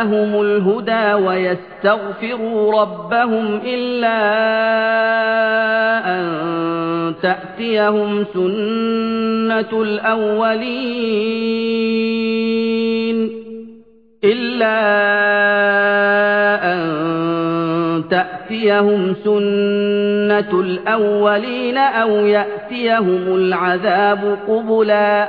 جَاءَهُمُ الْهُدَى وَيَسْتَغْفِرُوا رَبَّهُمْ إِلَّا أَنْ تَأْتِيَهُمْ سُنَّةُ الْأَوَّلِينَ إِلَّا أَن تَأْتِيَهُمْ سُنَّةُ الْأَوَّلِينَ أَوْ يَأْتِيَهُمُ الْعَذَابُ قُبُلًا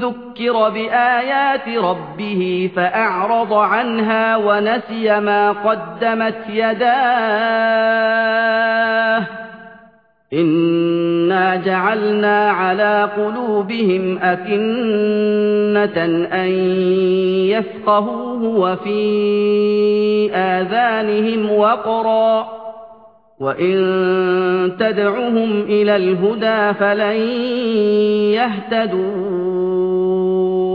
ذُكِّرَ بِآيَاتِ رَبِّهِ فَأَعْرَضَ عَنْهَا وَنَسِيَ مَا قَدَّمَتْ يَدَاهُ إِنَّا جَعَلْنَا عَلَى قُلُوبِهِمْ أَكِنَّةً أَن يَفْقَهُوهُ وَفِي آذَانِهِمْ وَقْرًا وَإِن تَدْعُهُمْ إِلَى الْهُدَى فَلَن يَهْتَدُوا